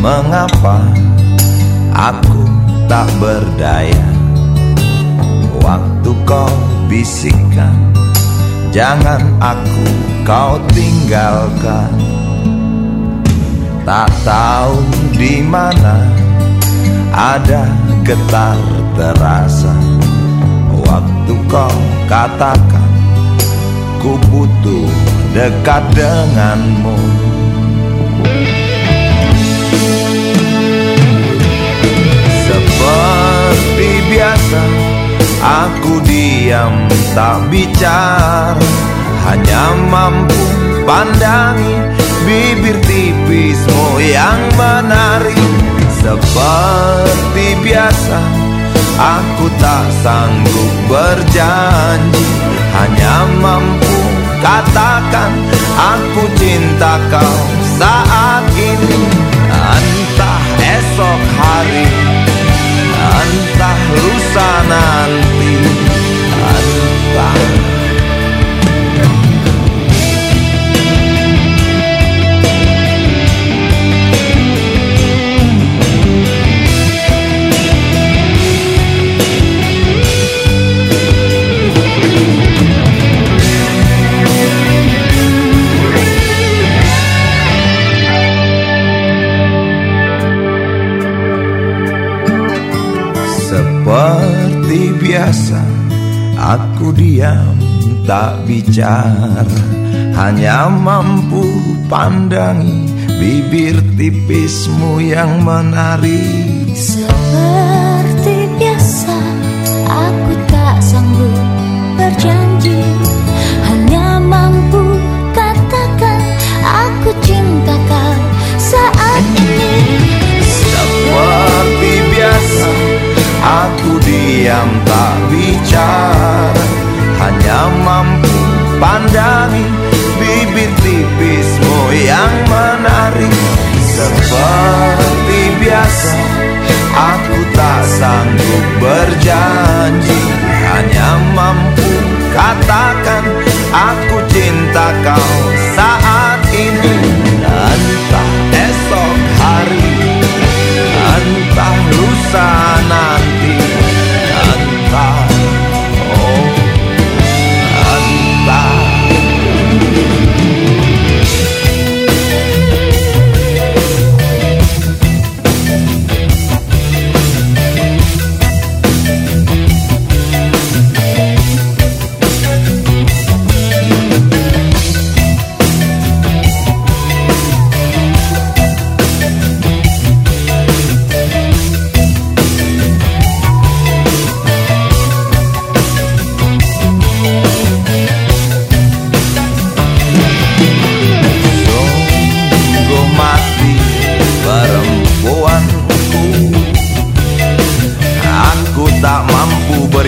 Mengapa aku tak berdaya? Waktu kau bisikkan Jangan aku kau tinggalkan. Tak tahu di mana ada getar terasa. Waktu kau katakan Ku butuh dekat denganmu diam tak bicara Hanya mampu pandangi Bibir tipismu yang menari. Seperti biasa Aku tak sanggup berjanji Hanya mampu katakan Aku cinta kau saat Seperti biasa Aku diam tak bicara. Hanya mampu pandangi Bibir tipismu yang menari diam tak bicara Hanya mampu pandangi Bibir tipismu yang menari. Seperti biasa Aku tak sanggup berjanji Hanya mampu katakan Aku cinta kau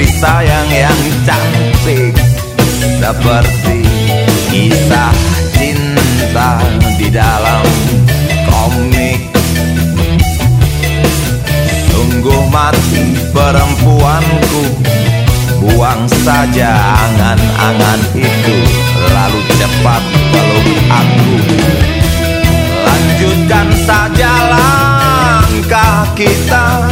beri sayang yang cantik Seperti kisah cinta di dalam komik. Sungguh mati perempuanku Buang saja angan-angan itu Lalu cepat peluk aku. Lanjutkan saja langkah kita